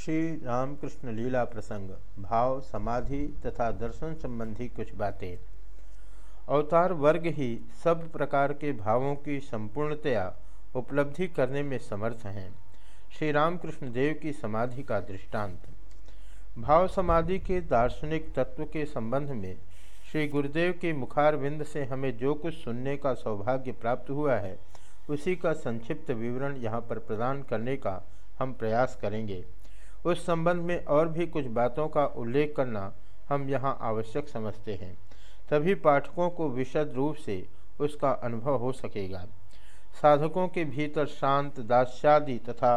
श्री रामकृष्ण लीला प्रसंग, भाव, समाधि तथा दर्शन संबंधी कुछ बातें। अवतार वर्ग ही सब प्रकार के भावों की संपूर्णतया उपलब्धि करने में समर्थ हैं। श्री रामकृष्ण देव की समाधि का दृष्टांत। भाव समाधि के दार्शनिक तत्व के संबंध में श्री गुरुदेव के मुखारविंद से हमें जो कुछ सुनने का सौभाग्य प्राप्त हुआ है, उसी का संक्षिप्त विवरण यहाँ पर प्रदान करने का हम प्रयास करेंगे। उस संबंध में और भी कुछ बातों का उल्लेख करना हम यहाँ आवश्यक समझते हैं। तभी पाठकों को विशद रूप से उसका अनुभव हो सकेगा। साधकों के भीतर शांत, दास्यादि तथा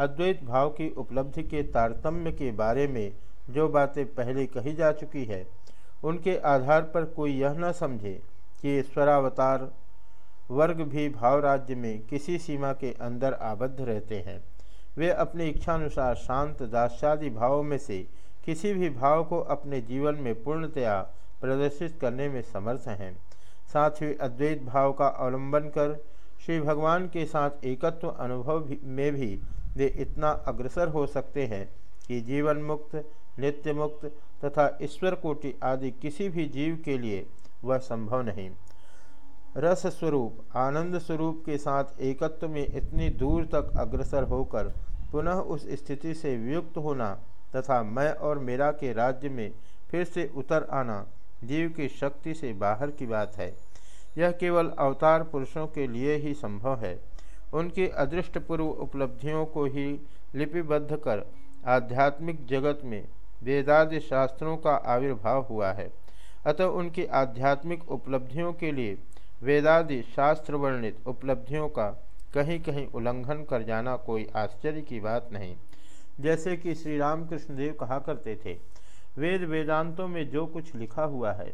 अद्वैत भाव की उपलब्धि के तारतम्य के बारे में जो बातें पहले कही जा चुकी है, उनके आधार पर कोई यह न समझे कि ईश्वरावतार वर्ग भी भाव राज्य में किसी सीमा के अंदर आबद्ध रहते हैं। वे अपनी इच्छानुसार शांत दास्यादि भावों में से किसी भी भाव को अपने जीवन में पूर्णतया प्रदर्शित करने में समर्थ हैं। साथ ही अद्वैत भाव का अवलंबन कर श्री भगवान के साथ एकत्व अनुभव में भी वे इतना अग्रसर हो सकते हैं कि जीवन मुक्त नित्य मुक्त तथा ईश्वर कोटि आदि किसी भी जीव के लिए वह संभव नहीं। रस स्वरूप आनंद स्वरूप के साथ एकत्व में इतनी दूर तक अग्रसर होकर पुनः उस स्थिति से वियुक्त होना तथा मैं और मेरा के राज्य में फिर से उतर आना जीव की शक्ति से बाहर की बात है। यह केवल अवतार पुरुषों के लिए ही संभव है। उनकी अदृष्टपूर्व उपलब्धियों को ही लिपिबद्ध कर आध्यात्मिक जगत में वेदादि शास्त्रों का आविर्भाव हुआ है। अतः उनकी आध्यात्मिक उपलब्धियों के लिए वेदादि शास्त्र वर्णित उपलब्धियों का कहीं कहीं उल्लंघन कर जाना कोई आश्चर्य की बात नहीं। जैसे कि श्री रामकृष्ण देव कहा करते थे, वेद वेदांतों में जो कुछ लिखा हुआ है,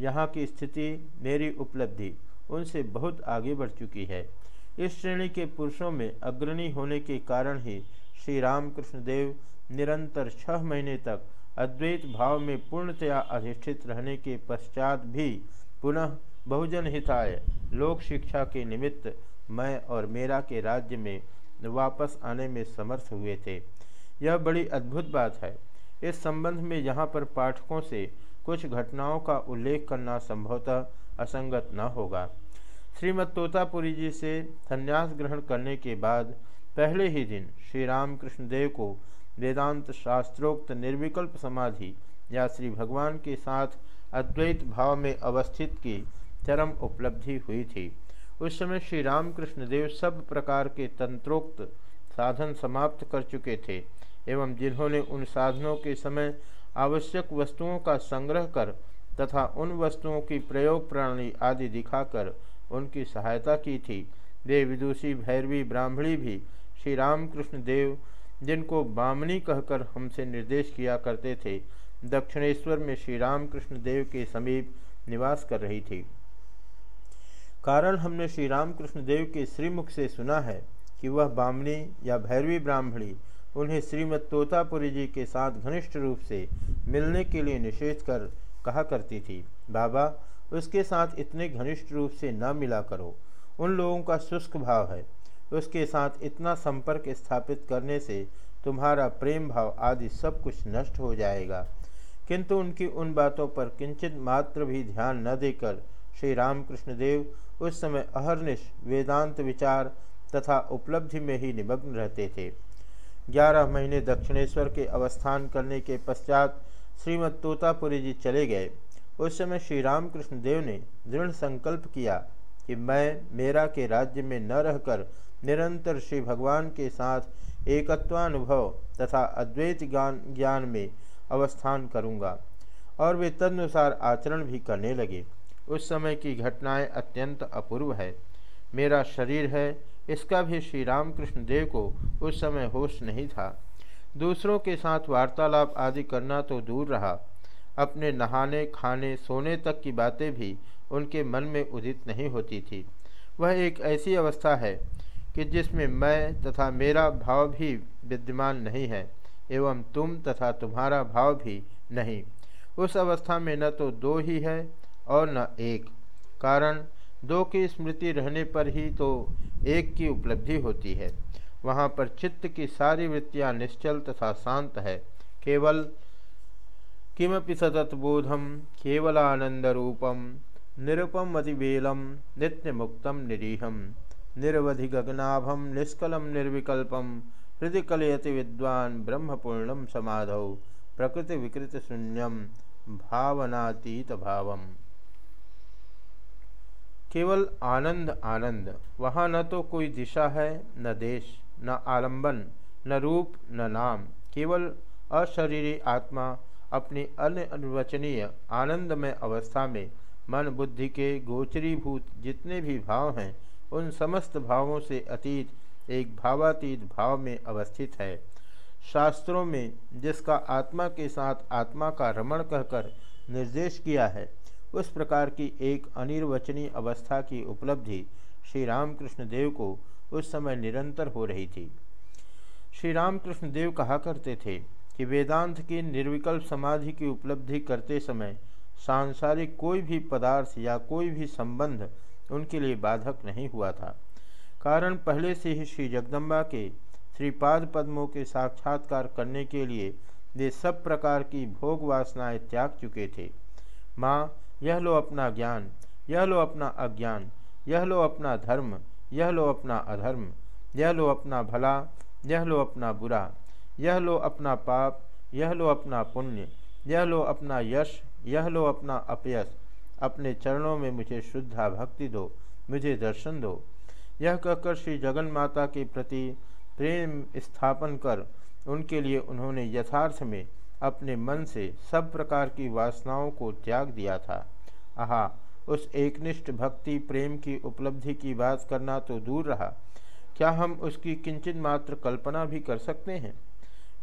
यहाँ की स्थिति, मेरी उपलब्धि, उनसे बहुत आगे बढ़ चुकी है। इस श्रेणी के पुरुषों में अग्रणी होने के कारण ही श्री रामकृष्ण देव निरंतर छह महीने तक अद्वैत भाव में पूर्णतया अधिष्ठित रहने के पश्चात भी पुनः बहुजन हिताय, लोक शिक्षा के निमित्त मैं और मेरा के राज्य में वापस आने में समर्थ हुए थे। यह बड़ी अद्भुत बात है। इस संबंध में यहाँ पर पाठकों से कुछ घटनाओं का उल्लेख करना संभवतः असंगत न होगा। श्रीमद तोतापुरी जी से संन्यास ग्रहण करने के बाद पहले ही दिन श्री रामकृष्ण देव को वेदांत शास्त्रोक्त निर्विकल्प समाधि या श्री भगवान के साथ अद्वैत भाव में अवस्थित की चरम उपलब्धि हुई थी। उस समय श्री रामकृष्ण देव सब प्रकार के तंत्रोक्त साधन समाप्त कर चुके थे एवं जिन्होंने उन साधनों के समय आवश्यक वस्तुओं का संग्रह कर तथा उन वस्तुओं की प्रयोग प्रणाली आदि दिखाकर उनकी सहायता की थी। वे विदुषी, भैरवी, ब्राह्मणी भी श्री रामकृष्ण देव, जिनको बामनी कहकर हमसे निर्देश किया करते थे, दक्षिणेश्वर में श्री रामकृष्ण देव के समीप निवास कर रही थी। कारण हमने श्री रामकृष्ण देव के श्रीमुख से सुना है कि वह बामनी या भैरवी ब्राह्मणी उन्हें श्रीमद तोतापुरी जी के साथ घनिष्ठ रूप से मिलने के लिए निषेध कर कहा करती थी। बाबा, उसके साथ इतने घनिष्ठ रूप से न मिला करो। उन लोगों का शुष्क भाव है। उसके साथ इतना संपर्क स्थापित करने से तुम्हारा प्रेम भाव आदि सब कुछ नष्ट हो जाएगा। किंतु उनकी उन बातों पर किंचित मात्र भी ध्यान न देकर श्री रामकृष्ण देव उस समय अहरनिश वेदांत विचार तथा उपलब्धि में ही निमग्न रहते थे। ग्यारह महीने दक्षिणेश्वर के अवस्थान करने के पश्चात श्रीमद तोतापुरी जी चले गए। उस समय श्री रामकृष्ण देव ने दृढ़ संकल्प किया कि मैं मेरा के राज्य में न रहकर निरंतर श्री भगवान के साथ एकत्वानुभव तथा अद्वैत ज्ञान ज्ञान में अवस्थान करूँगा। और वे तदनुसार आचरण भी करने लगे। उस समय की घटनाएँ अत्यंत अपूर्व है। मेरा शरीर है, इसका भी श्री रामकृष्ण देव को उस समय होश नहीं था। दूसरों के साथ वार्तालाप आदि करना तो दूर रहा। अपने नहाने, खाने, सोने तक की बातें भी उनके मन में उदित नहीं होती थी। वह एक ऐसी अवस्था है कि जिसमें मैं तथा मेरा भाव भी विद्यमान नहीं है, एवं तुम तथा तुम्हारा भाव भी नहीं। उस अवस्था में न तो दो ही है और न एक। कारण, दो की स्मृति रहने पर ही तो एक की उपलब्धि होती है। वहाँ पर चित्त की सारी वृत्तियाँ निश्चल तथा शांत है। केवल, किमपि सततबोधम केवलानंदरूपम निरुपम अतिबेलम नित्य मुक्तम निरीहम निरवधि गगनाभम निष्कलम निर्विकल्पम हृदय कलयति विद्वान ब्रह्मपूर्णम समाधौ प्रकृति विकृत शून्यम भावनातीत भावम केवल आनंद आनंद। वहाँ न तो कोई दिशा है, न देश, न आलंबन, न रूप, न नाम। केवल अशरीरी आत्मा अपनी अनवचनीय आनंदमय अवस्था में मन, बुद्धि के गोचरीभूत जितने भी भाव हैं, उन समस्त भावों से अतीत, एक भावातीत भाव में अवस्थित है। शास्त्रों में जिसका आत्मा के साथ आत्मा का रमण कहकर निर्देश किया है उस प्रकार की एक अनिर्वचनीय अवस्था की उपलब्धि श्री रामकृष्ण देव को उस समय निरंतर हो रही थी। श्री रामकृष्ण देव कहा करते थे कि वेदांत की निर्विकल्प समाधि की उपलब्धि करते समय सांसारिक कोई भी पदार्थ या कोई भी संबंध उनके लिए बाधक नहीं हुआ था। कारण पहले से ही श्री जगदम्बा के श्रीपाद पद्मों के साक्षात्कार करने के लिए वे सब प्रकार की भोग वासनाएँ त्याग चुके थे। माँ यह लो अपना ज्ञान यह लो अपना अज्ञान यह लो अपना धर्म यह लो अपना अधर्म यह लो अपना भला यह लो अपना बुरा यह लो अपना पाप यह लो अपना पुण्य यह लो अपना यश यह लो अपना अपयश अपने चरणों में मुझे शुद्धा भक्ति दो मुझे दर्शन दो यह कहकर श्री जगन माता के प्रति प्रेम स्थापन कर उनके लिए उन्होंने यथार्थ में अपने मन से सब प्रकार की वासनाओं को त्याग दिया था। आहा, उस एकनिष्ठ भक्ति प्रेम की उपलब्धि की बात करना तो दूर रहा। क्या हम उसकी किंचित मात्र कल्पना भी कर सकते हैं?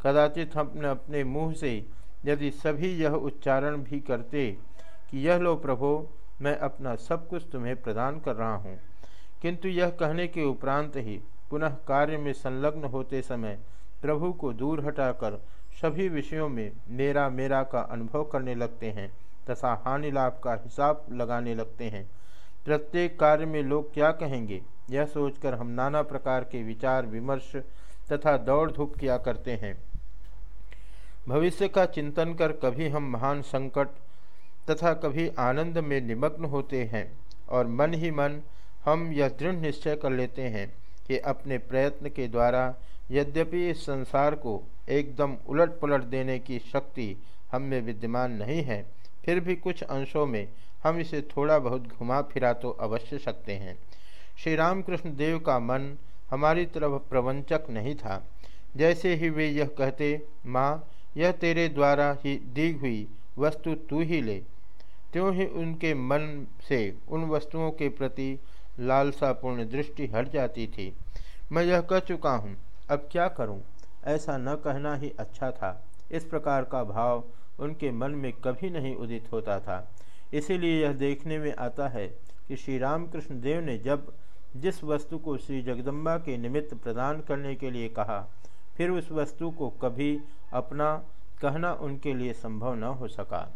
कदाचित हम अपने मुँह से यदि सभी यह उच्चारण भी करते कि यह लो प्रभो, मैं अपना सब कुछ तुम्हें प्रदान कर रहा हूँ। किंतु यह कहने के उपरांत ही पुनः कार्य में संलग्न होते समय प्रभु को दूर हटाकर सभी विषयों में मेरा मेरा का अनुभव करने लगते हैं तथा हानि लाभ का हिसाब लगाने लगते हैं। प्रत्येक कार्य में लोग क्या कहेंगे, यह सोचकर हम नाना प्रकार के विचार, विमर्श तथा दौड़ धूप किया करते हैं। भविष्य का चिंतन कर कभी हम महान संकट तथा कभी आनंद में निमग्न होते हैं और मन ही मन हम यह दृढ़ निश्चय कर लेते हैं कि अपने प्रयत्न के द्वारा यद्यपि इस संसार को एकदम उलट पुलट देने की शक्ति हम में विद्यमान नहीं है, फिर भी कुछ अंशों में हम इसे थोड़ा बहुत घुमा फिरा तो अवश्य सकते हैं। श्री रामकृष्ण देव का मन हमारी तरफ़ प्रवंचक नहीं था। जैसे ही वे यह कहते, माँ, यह तेरे द्वारा ही दी हुई वस्तु तू ही ले। त्यों ही उनके मन से उन वस्तुओं के प्रति लालसापूर्ण दृष्टि हट जाती थी। मैं यह कह चुका हूँ अब क्या करूँ? ऐसा न कहना ही अच्छा था। इस प्रकार का भाव उनके मन में कभी नहीं उदित होता था। इसीलिए यह देखने में आता है कि श्री रामकृष्ण देव ने जब जिस वस्तु को श्री जगदम्बा के निमित्त प्रदान करने के लिए कहा, फिर उस वस्तु को कभी अपना, कहना उनके लिए संभव न हो सका।